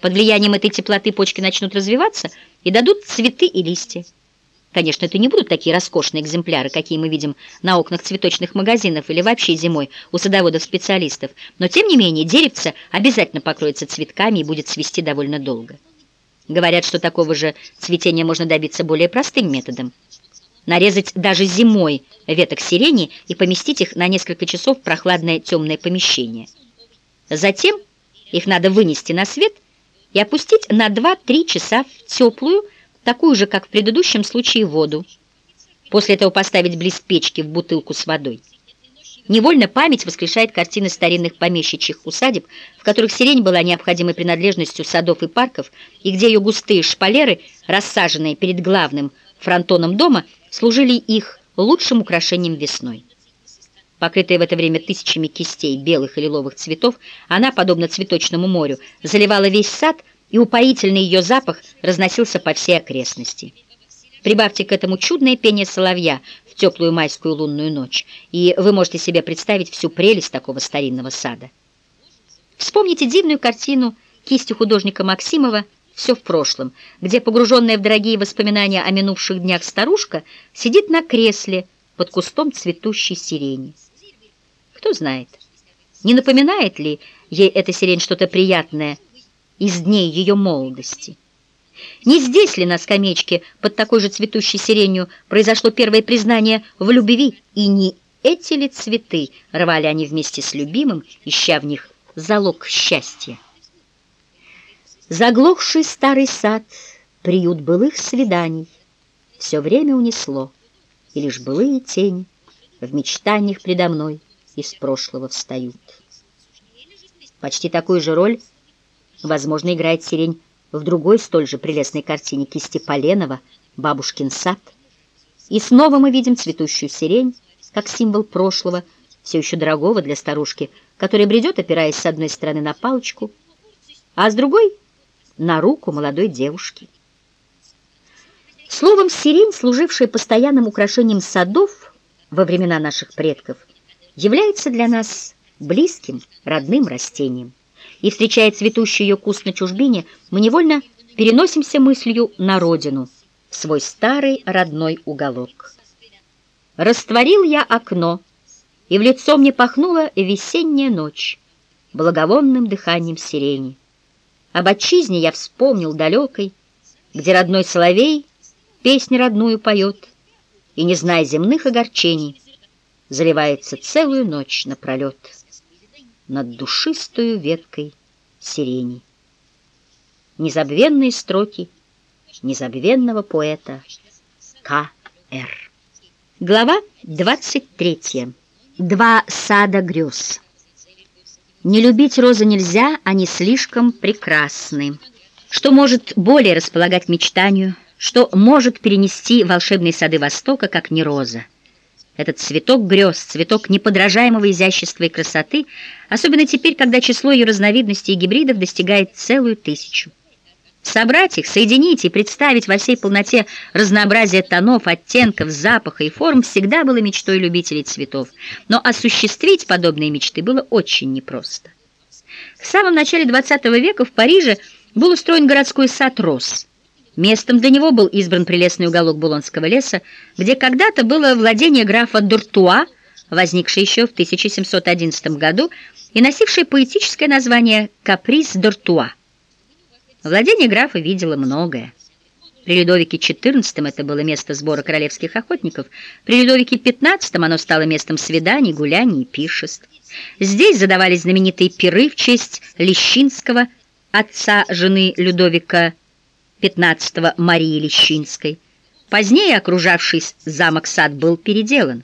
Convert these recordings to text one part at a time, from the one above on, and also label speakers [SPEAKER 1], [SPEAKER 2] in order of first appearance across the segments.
[SPEAKER 1] Под влиянием этой теплоты почки начнут развиваться и дадут цветы и листья. Конечно, это не будут такие роскошные экземпляры, какие мы видим на окнах цветочных магазинов или вообще зимой у садоводов-специалистов, но тем не менее деревце обязательно покроется цветками и будет цвести довольно долго. Говорят, что такого же цветения можно добиться более простым методом. Нарезать даже зимой веток сирени и поместить их на несколько часов в прохладное темное помещение. Затем их надо вынести на свет и опустить на 2-3 часа в теплую, такую же, как в предыдущем случае, воду. После этого поставить близ печки в бутылку с водой. Невольно память воскрешает картины старинных помещичьих усадеб, в которых сирень была необходимой принадлежностью садов и парков, и где ее густые шпалеры, рассаженные перед главным фронтоном дома, служили их лучшим украшением весной. Покрытая в это время тысячами кистей белых и лиловых цветов, она, подобно цветочному морю, заливала весь сад, и упоительный ее запах разносился по всей окрестности. Прибавьте к этому чудное пение соловья в теплую майскую лунную ночь, и вы можете себе представить всю прелесть такого старинного сада. Вспомните дивную картину кисти художника Максимова «Все в прошлом», где погруженная в дорогие воспоминания о минувших днях старушка сидит на кресле под кустом цветущей сирени. Кто знает, не напоминает ли ей эта сирень что-то приятное из дней ее молодости? Не здесь ли на скамеечке под такой же цветущей сиренью произошло первое признание в любви, и не эти ли цветы рвали они вместе с любимым, ища в них залог счастья? Заглохший старый сад, приют былых свиданий, все время унесло, и лишь былые тени в мечтаниях предо мной из прошлого встают. Почти такую же роль, возможно, играет сирень в другой столь же прелестной картине кисти Поленова «Бабушкин сад». И снова мы видим цветущую сирень, как символ прошлого, все еще дорогого для старушки, которая бредет, опираясь с одной стороны на палочку, а с другой — на руку молодой девушки. Словом, сирень, служившая постоянным украшением садов во времена наших предков, является для нас близким, родным растением. И, встречая цветущий ее куст на чужбине, мы невольно переносимся мыслью на родину, в свой старый родной уголок. Растворил я окно, и в лицо мне пахнула весенняя ночь благовонным дыханием сирени. Об отчизне я вспомнил далекой, где родной соловей песнь родную поет, и, не зная земных огорчений, заливается целую ночь напролет над душистую веткой сирени. Незабвенные строки незабвенного поэта К.Р. Глава 23. Два сада грез. Не любить розы нельзя, они слишком прекрасны. Что может более располагать мечтанию, что может перенести волшебные сады Востока, как не роза? Этот цветок грез, цветок неподражаемого изящества и красоты, особенно теперь, когда число ее разновидностей и гибридов достигает целую тысячу. Собрать их, соединить и представить во всей полноте разнообразие тонов, оттенков, запаха и форм всегда было мечтой любителей цветов, но осуществить подобные мечты было очень непросто. В самом начале XX века в Париже был устроен городской сад роз – Местом для него был избран прелестный уголок Булонского леса, где когда-то было владение графа Дуртуа, возникшее еще в 1711 году и носившее поэтическое название «Каприз Дуртуа». Владение графа видело многое. При Людовике XIV это было место сбора королевских охотников, при Людовике XV оно стало местом свиданий, гуляний и пиршеств. Здесь задавались знаменитые пиры в честь Лещинского, отца жены Людовика 15-го Марии Лещинской. Позднее окружавший замок-сад был переделан.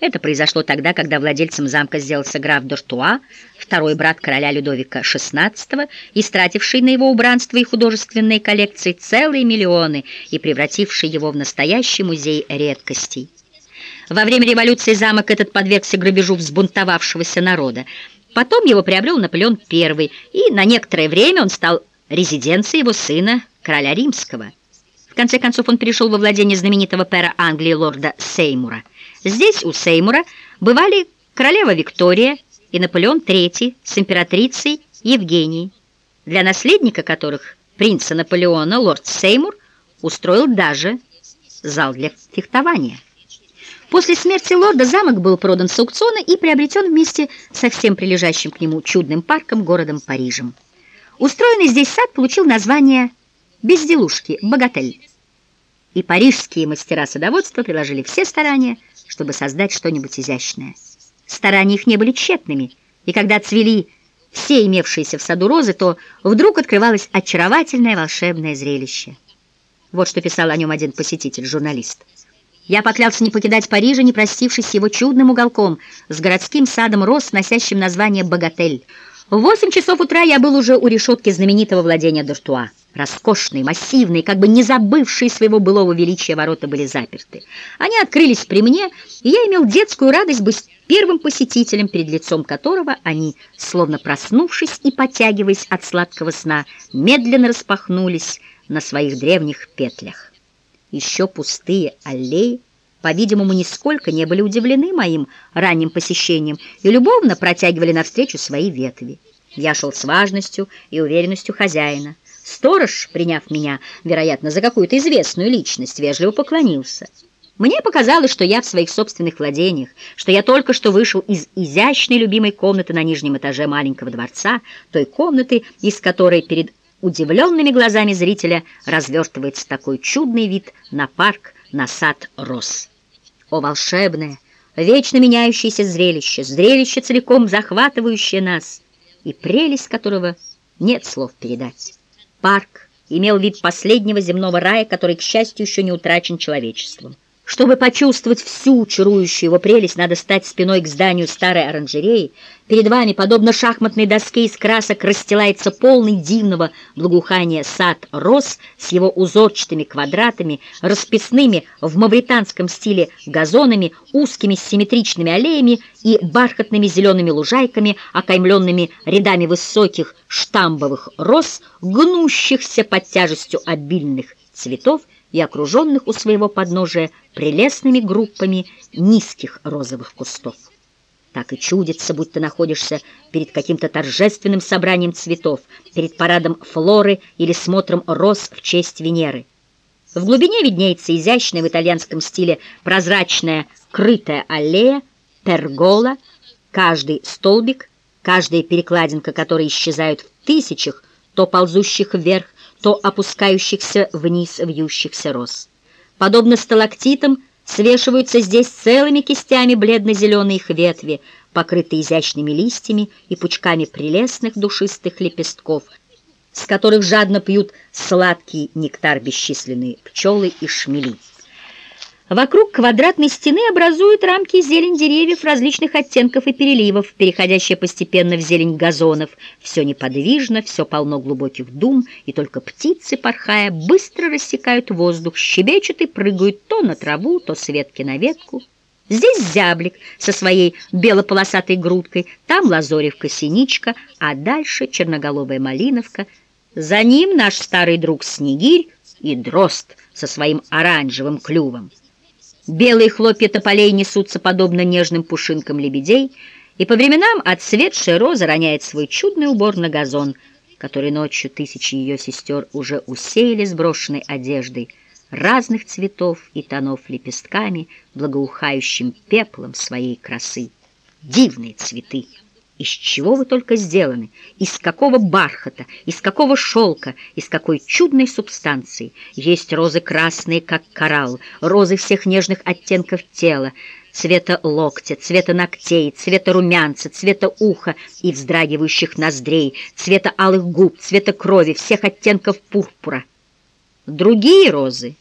[SPEAKER 1] Это произошло тогда, когда владельцем замка сделался граф Дортуа, второй брат короля Людовика XVI, истративший на его убранство и художественные коллекции целые миллионы и превративший его в настоящий музей редкостей. Во время революции замок этот подвергся грабежу взбунтовавшегося народа. Потом его приобрел Наполеон I, и на некоторое время он стал резиденцией его сына короля римского. В конце концов он перешел во владение знаменитого пера Англии лорда Сеймура. Здесь у Сеймура бывали королева Виктория и Наполеон III с императрицей Евгенией. для наследника которых принца Наполеона лорд Сеймур устроил даже зал для фехтования. После смерти лорда замок был продан с аукциона и приобретен вместе со всем прилежащим к нему чудным парком городом Парижем. Устроенный здесь сад получил название «Безделушки», «Богатель». И парижские мастера садоводства приложили все старания, чтобы создать что-нибудь изящное. Старания их не были тщетными, и когда цвели все имевшиеся в саду розы, то вдруг открывалось очаровательное волшебное зрелище. Вот что писал о нем один посетитель, журналист. «Я поклялся не покидать Парижа, не простившись с его чудным уголком, с городским садом роз, носящим название «Богатель». В восемь часов утра я был уже у решетки знаменитого владения Д'Артуа. Роскошные, массивные, как бы не забывшие своего былого величия ворота были заперты. Они открылись при мне, и я имел детскую радость быть первым посетителем, перед лицом которого они, словно проснувшись и потягиваясь от сладкого сна, медленно распахнулись на своих древних петлях. Еще пустые аллеи, по-видимому, нисколько не были удивлены моим ранним посещением и любовно протягивали навстречу свои ветви. Я шел с важностью и уверенностью хозяина. Сторож, приняв меня, вероятно, за какую-то известную личность, вежливо поклонился. Мне показалось, что я в своих собственных владениях, что я только что вышел из изящной любимой комнаты на нижнем этаже маленького дворца, той комнаты, из которой перед удивленными глазами зрителя развертывается такой чудный вид на парк, на сад роз. О, волшебное, вечно меняющееся зрелище, зрелище целиком захватывающее нас, и прелесть которого нет слов передать. Парк имел вид последнего земного рая, который, к счастью, еще не утрачен человечеством. Чтобы почувствовать всю чарующую его прелесть, надо стать спиной к зданию старой оранжереи. Перед вами, подобно шахматной доске из красок, расстилается полный дивного благоухания сад роз с его узорчатыми квадратами, расписными в мавританском стиле газонами, узкими симметричными аллеями и бархатными зелеными лужайками, окаймленными рядами высоких штамбовых роз, гнущихся под тяжестью обильных цветов и окруженных у своего подножия прелестными группами низких розовых кустов. Так и чудится, будто находишься перед каким-то торжественным собранием цветов, перед парадом флоры или смотром роз в честь Венеры. В глубине виднеется изящная в итальянском стиле прозрачная крытая аллея, пергола, каждый столбик, каждая перекладинка, которая исчезают в тысячах, то ползущих вверх, то опускающихся вниз вьющихся роз. Подобно сталактитам, свешиваются здесь целыми кистями бледно-зеленые их ветви, покрытые изящными листьями и пучками прелестных душистых лепестков, с которых жадно пьют сладкий нектар бесчисленные пчелы и шмели. Вокруг квадратной стены образуют рамки зелень деревьев различных оттенков и переливов, переходящая постепенно в зелень газонов. Все неподвижно, все полно глубоких дум, и только птицы, порхая, быстро рассекают воздух, щебечут и прыгают то на траву, то с ветки на ветку. Здесь зяблик со своей белополосатой грудкой, там лазоревка-синичка, а дальше черноголовая малиновка. За ним наш старый друг Снегирь и дрозд со своим оранжевым клювом. Белые хлопья тополей несутся подобно нежным пушинкам лебедей, и по временам отцветшая роза роняет свой чудный убор на газон, который ночью тысячи ее сестер уже усеяли сброшенной одеждой разных цветов и тонов лепестками, благоухающим пеплом своей красы. Дивные цветы! Из чего вы только сделаны? Из какого бархата? Из какого шелка? Из какой чудной субстанции? Есть розы красные, как коралл, розы всех нежных оттенков тела, цвета локтя, цвета ногтей, цвета румянца, цвета уха и вздрагивающих ноздрей, цвета алых губ, цвета крови, всех оттенков пурпура. Другие розы,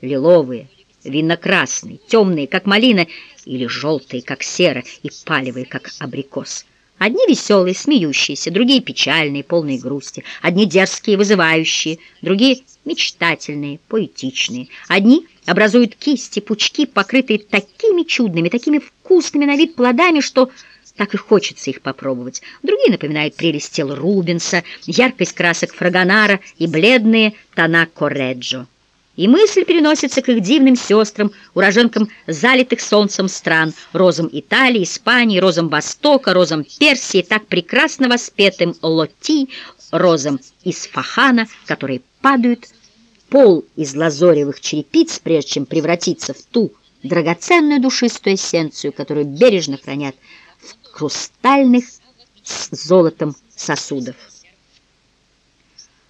[SPEAKER 1] лиловые, винно-красные, темные, как малина, или желтые, как сера, и палевые, как абрикос — Одни веселые, смеющиеся, другие печальные, полные грусти. Одни дерзкие, вызывающие, другие мечтательные, поэтичные. Одни образуют кисти, пучки, покрытые такими чудными, такими вкусными на вид плодами, что так и хочется их попробовать. Другие напоминают прелесть тел Рубенса, яркость красок Фрагонара и бледные тона Корреджо. И мысль переносится к их дивным сестрам, уроженкам залитых солнцем стран, розам Италии, Испании, розам Востока, розам Персии, так прекрасно воспетым Лоти, розам из Фахана, которые падают пол из лазоревых черепиц, прежде чем превратиться в ту драгоценную душистую эссенцию, которую бережно хранят в хрустальных с золотом сосудов.